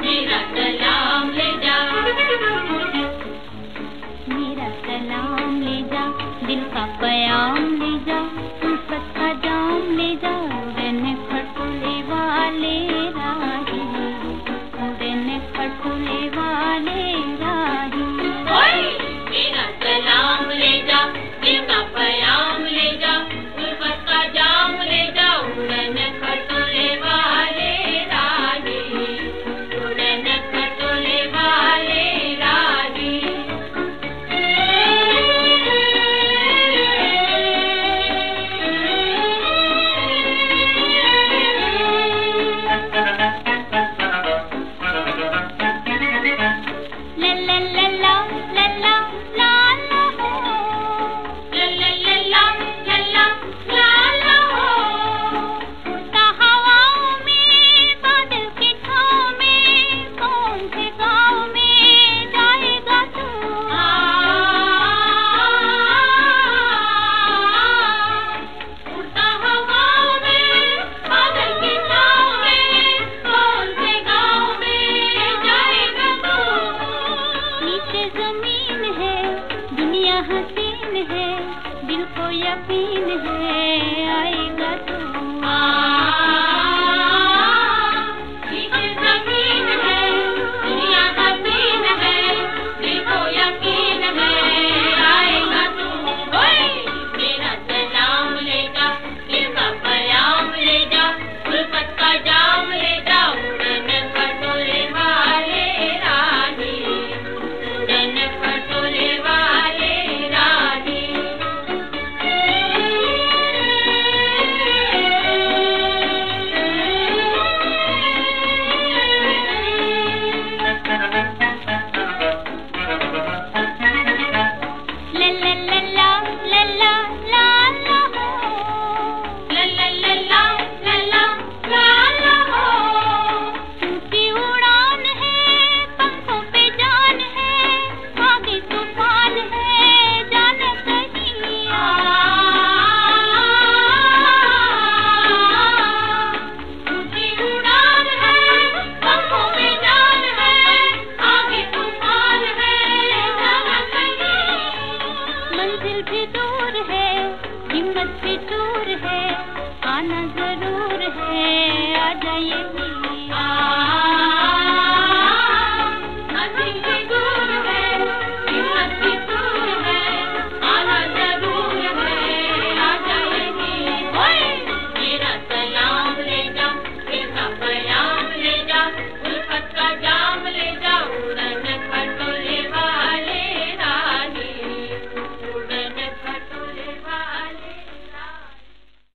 मेरा कलाम ले जा मेरा कलाम ले जा दिल का प्याम ले जा। हसीन है दिल को यकीन है। मत फितूर है आना ज़रूर है आ जाइए।